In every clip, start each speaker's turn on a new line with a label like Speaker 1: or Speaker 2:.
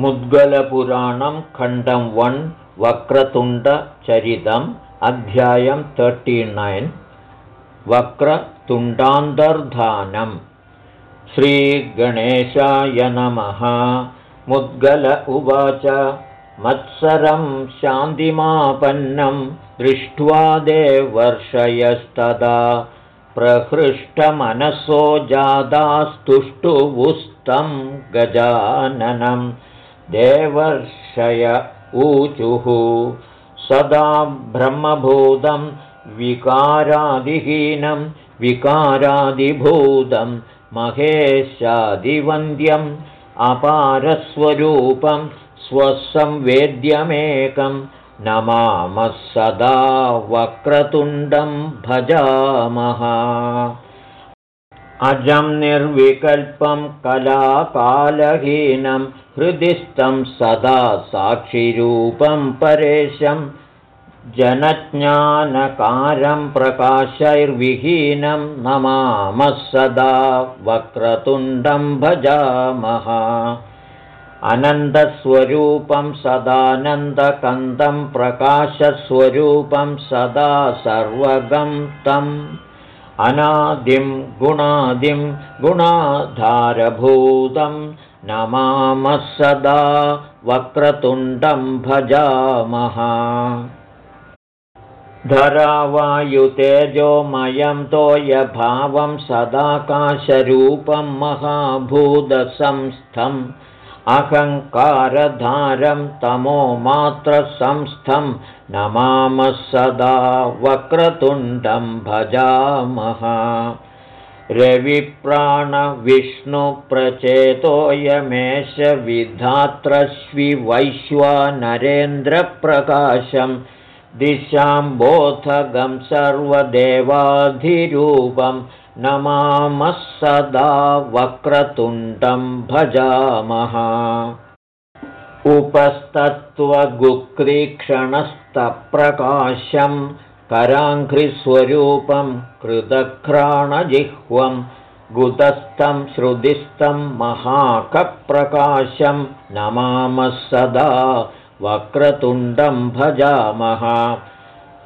Speaker 1: मुद्गलपुराणं खण्डं वन् वक्रतुण्डचरितम् अध्यायं तर्टिनैन् वक्रतुण्डान्तर्धानम् श्रीगणेशाय नमः। मुद्गल उवाच मत्सरं शान्तिमापन्नं दृष्ट्वा देवर्षयस्तदा प्रहृष्टमनसो जादास्तुष्टुवुस्तं गजाननं देवर्षय ऊचुः। सदा ब्रह्मभूतं विकारादिहीनं विकारादिभूतं महेशादिवन्द्यम् अपारस्वरूपं स्वसंवेद्यमेकं नमामः सदा वक्रतुण्डं भजामः अजं निर्विकल्पं कलाकालहीनं हृदिस्थं सदा साक्षिरूपं परेशं। जनज्ञानकारं प्रकाशैर्विहीनं नमामः सदा वक्रतुण्डं भजामः। अनन्दस्वरूपं सदानन्दकन्दं प्रकाशस्वरूपं सदा सर्वगं तम् अनादिं गुणादिं गुणाधारभूतं नमामः सदा वक्रतुण्डं भजामः। धरावायुतेजोमयं तोयभावं सदाकाशरूपं महाभूतसंस्थम्। अहङ्कारधारं तमोमात्रसंस्थं नमामः सदा वक्रतुण्डं भजामः। रविप्राणविष्णुप्रचेतोऽयमेष विधात्रश्विवैश्वानरेन्द्रप्रकाशं दिशां बोधगं सर्वदेवाधिरूपं नमामः सदा वक्रतुण्डं भजामः उपस्तत्त्वगुक्रीक्षणस्तप्रकाशं कराङ्घ्रिस्वरूपं कृतघ्राणजिह्वं गुदस्थं श्रुतिस्थं महाकप्रकाशं नमामः सदा वक्रतुण्डं भजामः।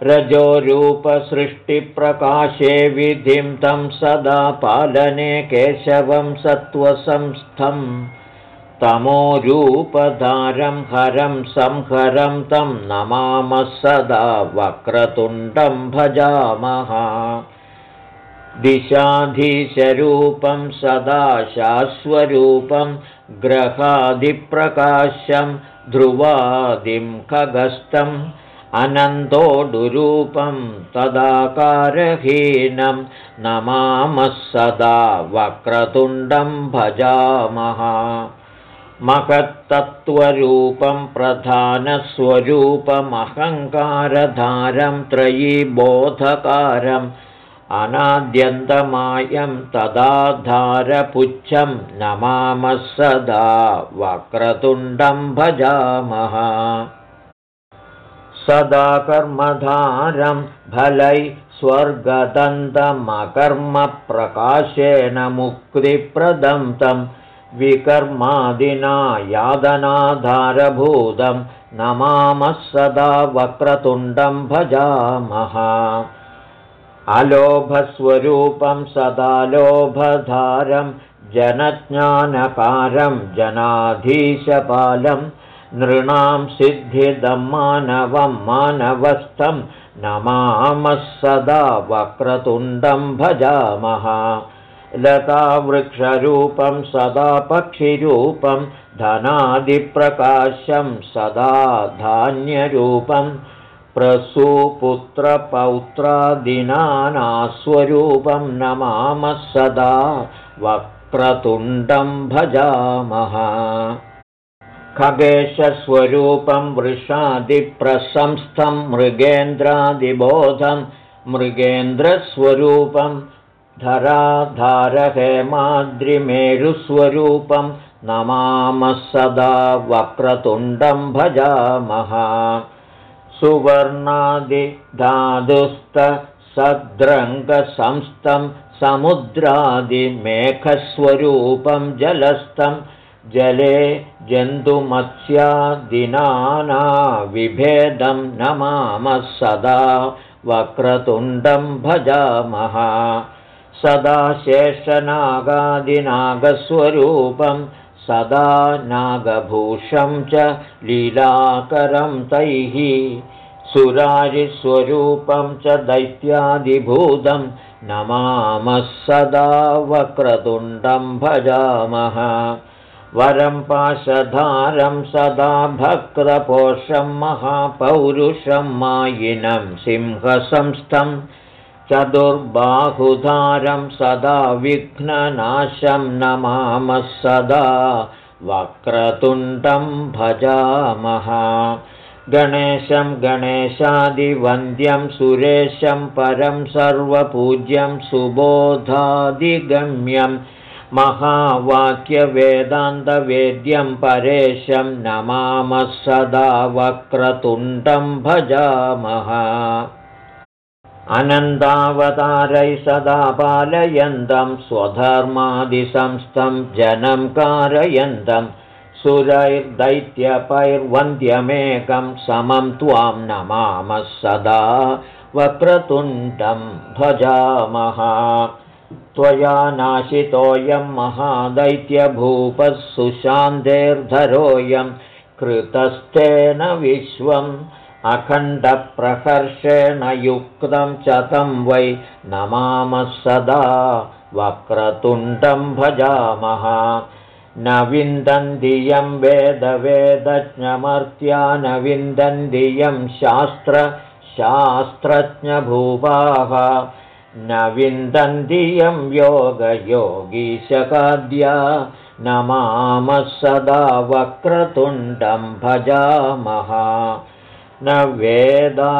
Speaker 1: रजोरूपसृष्टिप्रकाशे विधिं तं सदा पालने केशवं सत्त्वसंस्थं तमोरूपधारं हरं संहरं तं नमामः सदा वक्रतुण्डं भजामः। दिशाधीशरूपं सदा शाश्वरूपं ग्रहादिप्रकाशं ध्रुवादिं खगस्तम् अनन्तोडुरूपं तदाकारहीनं नमामः सदा वक्रतुण्डं भजामः महत्तत्त्वरूपं प्रधानस्वरूपमहङ्कारधारं त्रयीबोधकारम् अनाद्यन्तमायं तदाधारपुच्छं नमामः सदा वक्रतुण्डं भजामः। सदा कर्मधारं फलै स्वर्गदन्तमकर्मप्रकाशेन मुक्तिप्रदं तं विकर्मादिना यादनाधारभूतं नमामः सदा वक्रतुण्डं भजामः। अलोभस्वरूपं सदा लोभधारं जनज्ञानकारं जनाधीशपालम् नृणां सिद्धिदं मानवं मानवस्थं नमामः सदा वक्रतुण्डं भजामः लतावृक्षरूपं सदा पक्षिरूपं धनादिप्रकाशं सदा धान्यरूपं प्रसूपुत्रपौत्रादिनानास्वरूपं नमामः सदा वक्रतुण्डं भजामः। खगेशस्वरूपं वृषादिप्रशंस्थं मृगेन्द्रादिबोधं मृगेन्द्रस्वरूपं धराधारहेमाद्रिमेरुस्वरूपं नमामः सदा वक्रतुण्डं भजामः। सुवर्णादिधातुस्तसद्रङ्गसंस्थं समुद्रादिमेघस्वरूपं जलस्थं जले जन्तुमत्स्यादिनाना विभेदं नमामः सदा वक्रतुण्डं भजामः सदा शेषनागादिनागस्वरूपं सदा नागभूषं च लीलाकरं तैः। सुरारिस्वरूपं च दैत्यादिभूतं नमामः सदा वक्रतुण्डं भजामः। वरं पाशधारं सदा भक्रपोषं महापौरुषं मायिनं सिंहसंस्थं चतुर्बाहुधारं सदा विघ्ननाशं नमामः सदा वक्रतुण्डं भजामः। गणेशं गणेशादिवन्द्यं सुरेशं परं सर्वपूज्यं सुबोधादिगम्यं महावाक्यवेदान्तवेद्यं परेशं नमामः सदा वक्रतुण्डं भजामः अनन्तावतारै सदा पालयन्तं स्वधर्मादिसंस्थं जनं कारयन्तं सुरैर्दैत्यपैर्वन्द्यमेकं समं त्वां नमामः सदा वक्रतुण्डं भजामः। त्वया नाशितोऽयं महादैत्यभूपः सुशान्तेर्धरोऽयं कृतस्थेन विश्वम् अखण्डप्रकर्षेण युक्तं च तं वै नमामः सदा वक्रतुण्डं भजामः। न विन्दन्दियं वेदवेदज्ञमर्त्या न विन्दन्दियं शास्त्रशास्त्रज्ञभूपाः न विन्दन्दियं योगयोगीशकाद्या नमामः सदा वक्रतुण्डं भजामः न वेदा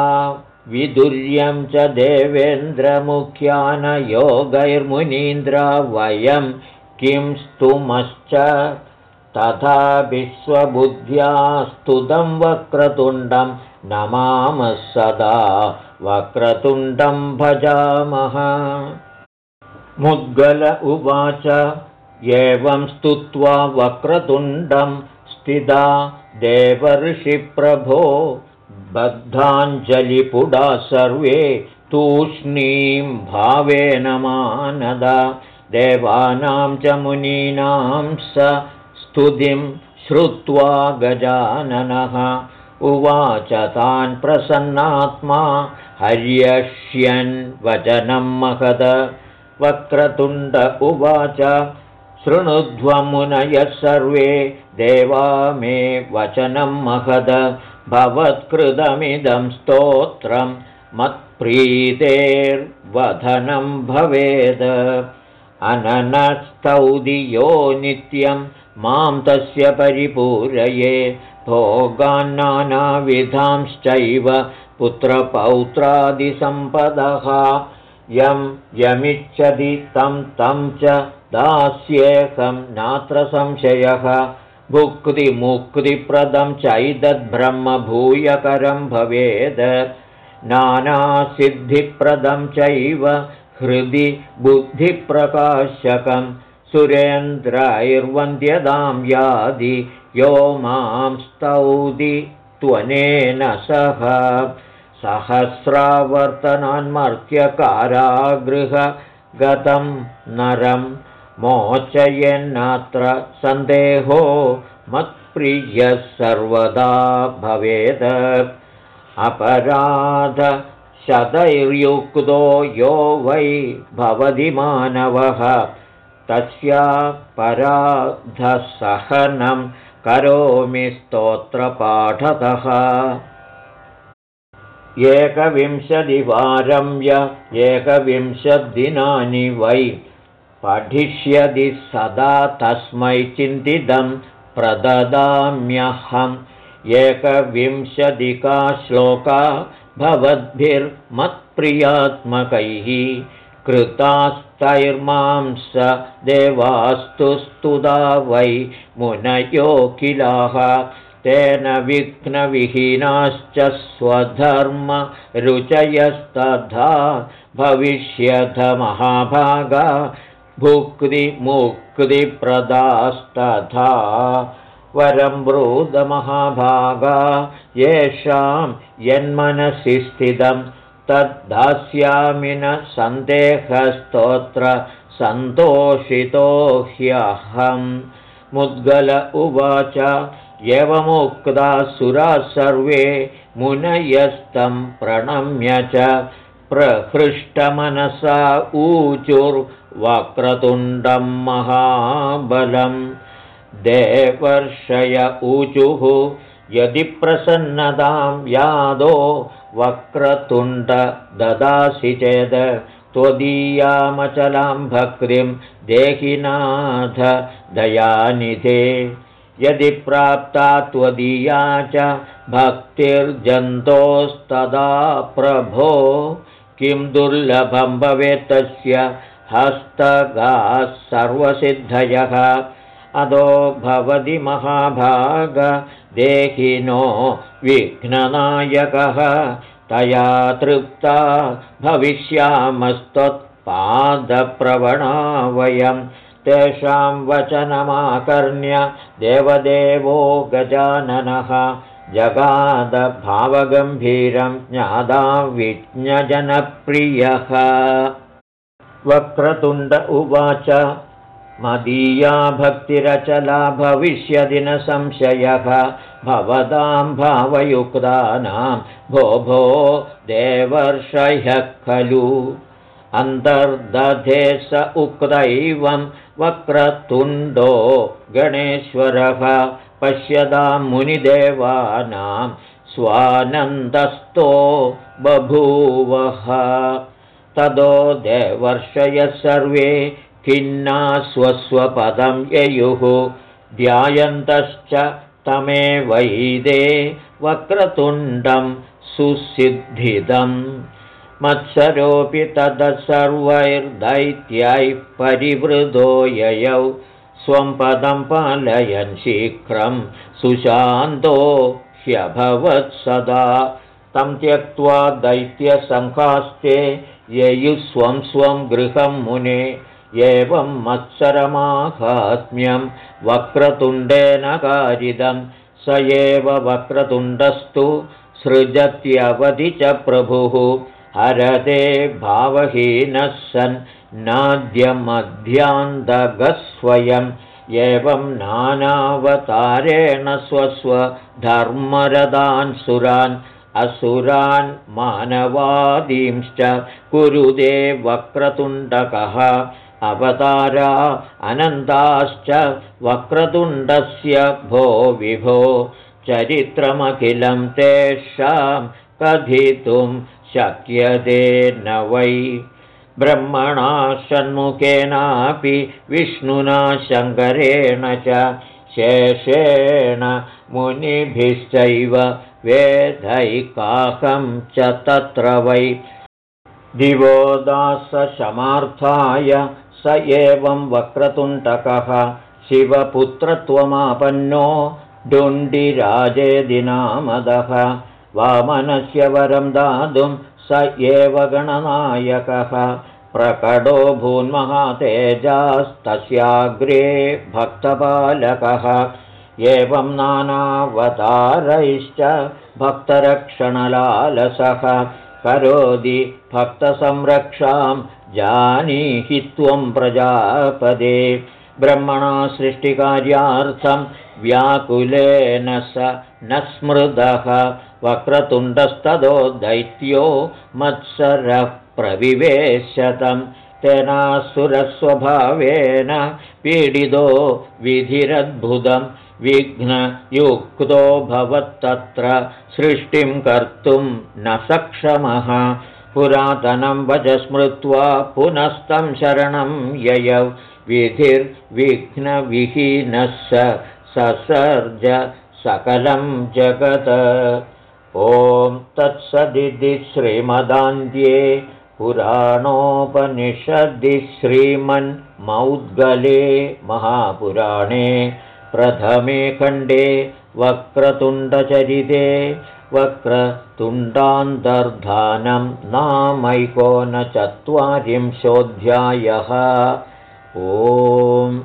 Speaker 1: विदुर्यं च देवेन्द्रमुख्यानयोगैर्मुनीन्द्रा वयं किं स्तुमश्च तथा विश्वबुद्ध्या स्तुतं वक्रतुण्डं नमामः सदा वक्रतुण्डं भजामः। मुद्गल उवाच एवं स्तुत्वा वक्रतुण्डं स्थिता देवर्षिप्रभो बद्धाञ्जलिपुडा सर्वे तूष्णीं भावेन मानद। देवानां च मुनीनां स स्तुतिं श्रुत्वा गजाननः। उवाच तान् प्रसन्नात्मा हर्यष्यन् वचनं महद। वक्रतुण्ड उवाच शृणुध्वमुनयः सर्वे देवा मे वचनं महद भवत्कृतमिदं स्तोत्रं मत्प्रीतेर्वधनं भवेद्। अननस्तौदियो नित्यं मां तस्य परिपूरये भोगान्नानाविधांश्चैव पुत्रपौत्रादिसम्पदः। यं यमिच्छति तं तं च दास्येकं नात्र संशयः भुक्तिमुक्तिप्रदं चैदद्ब्रह्मभूयकरं भवेद्। नानासिद्धिप्रदं चैव हृदि बुद्धिप्रकाशकं सुरेन्द्रैर्वन्द्यदां यादि यो मां स्तौदि त्वनेन सह। सहस्रावर्तनान्मर्त्यकारागृहगतं नरम् मोचयन्नात्र सन्देहो मत्प्रियः सर्वदा भवेत् अपराधशतैर्युक्तो यो वै भवति मानवः। पराधसहनं करोमि स्तोत्रपाठतः। एकविंशतिवारं य एकविंशद्दिनानि वै पठिष्यति सदा तस्मै चिन्तितं प्रददाम्यहम्। एकविंशतिका श्लोका भवद्भिर्मत्प्रियात्मकैः। कृतास्तैर्मां स देवास्तु स्तुता वै मुनयोकिलाः तेन विघ्नविहीनाश्च स्वधर्मरुचयस्तथा भविष्यथ महाभागा भुक्तिमुक्तिप्रदास्तथा वरं ब्रूदमहाभागा येषां यन्मनसि स्थितं तद्दास्यामि न सन्देहस्तोत्र सन्तोषितो ह्यहम् मुद्गल उवाच एवमुक्ता सुराः सर्वे मुनयस्तं प्रणम्य च प्रहृष्टमनसा ऊचुर्वक्रतुण्डं महाबलं देवर्षय ऊचुः यदि प्रसन्नतां यादो वक्रतुण्ड ददासि चेद् त्वदीयामचलां भक्तिं देहिनाथ दयानिधे। यदि प्राप्ता त्वदीया च भक्तिर्जन्तोस्तदा प्रभो। किं दुर्लभं भवेत् तस्य हस्तगाः सर्वसिद्धयः। अदो भवति महाभागदेहिनो विघ्ननायकः। तया तृप्ता भविष्यामस्त्वत्पादप्रवणा वयम् तेषां वचनमाकर्ण्य देवदेवो गजाननः। जगादभावगम्भीरं ज्ञादाविज्ञजनप्रियः वक्रतुण्ड उवाच। मदीया भक्तिरचला भविष्यदि न संशयः भवतां भावयुक्तानां भो भो देवर्षयः खलु। अन्तर्दधे स उक्तैवं वक्रतुण्डो गणेश्वरः। पश्यतां मुनिदेवानां स्वानन्दस्तो बभूवः तदो देवर्षयः सर्वे खिन्ना स्वस्वपदं ययुः। ध्यायन्तश्च तमे वैदे वक्रतुण्डं सुसिद्धिदम्। मत्सरोऽपि ततः सर्वैर्दैत्यैः परिवृतो ययौ। स्वं पदं पालयन् शीघ्रं सुशान्तो ह्यभवत् सदा। तं त्यक्त्वा दैत्यसङ्खास्ते ययुः स्वं स्वं गृहं मुने एवं मत्सरमाहात्म्यं वक्रतुण्डेन कारिदं। स एव वक्रतुण्डस्तु सृजत्यवधि च प्रभुः। हरते भावहीनः सन् नाद्यमध्यान्तगस्वयम् एवं नानावतारेण स्वस्वधर्मरदान् सुरान् असुरान् मानवादींश्च कुरुदे वक्रतुण्डकः अवतारा अनन्ताश्च वक्रतुण्डस्य भो विभो। चरित्रमखिलं तेषां कथितुं शक्यते न वै। ब्रह्मणा षण्मुखेनापि विष्णुना शङ्करेण च शेषेण मुनिभिश्चैव वेदैकाहं च तत्र वै। दिवोदासशमार्थाय स एवं वक्रतुण्टकः शिवपुत्रत्वमापन्नो डुण्डिराजेदिनामदः वामनस्य वरं दातुं स एव गणनायकः। प्रकटो भून्महातेजास्तस्याग्रे भक्तपालकः एवं नानावतारैश्च भक्तरक्षणलालसः करोति भक्तसंरक्षां जानीहि त्वं प्रजापदे। ब्रह्मणा सृष्टिकार्यार्थं व्याकुलेन स न स्मृतः। वक्रतुण्डस्तदो दैत्यो मत्सरः प्रविवेशतं तेनासुरस्वभावेन पीडितो विधिरद्भुतं विघ्नयुक्तो भवत्तत्र सृष्टिं कर्तुं न सक्षमः। पुरातनं वच स्मृत्वा पुनस्तं शरणं ययौ। विधिर्विघ्नविहीनः ससर्ज सकलं जगत्। ॐ तत्सदिति श्रीमदान्ध्ये पुराणोपनिषदि श्रीमन्मौद्गले महापुराणे प्रथमे खण्डे वक्रतुण्डचरिते वक्रतुण्डान्तर्धानं नामैकोनचत्वारिंशोऽध्यायः। ॐ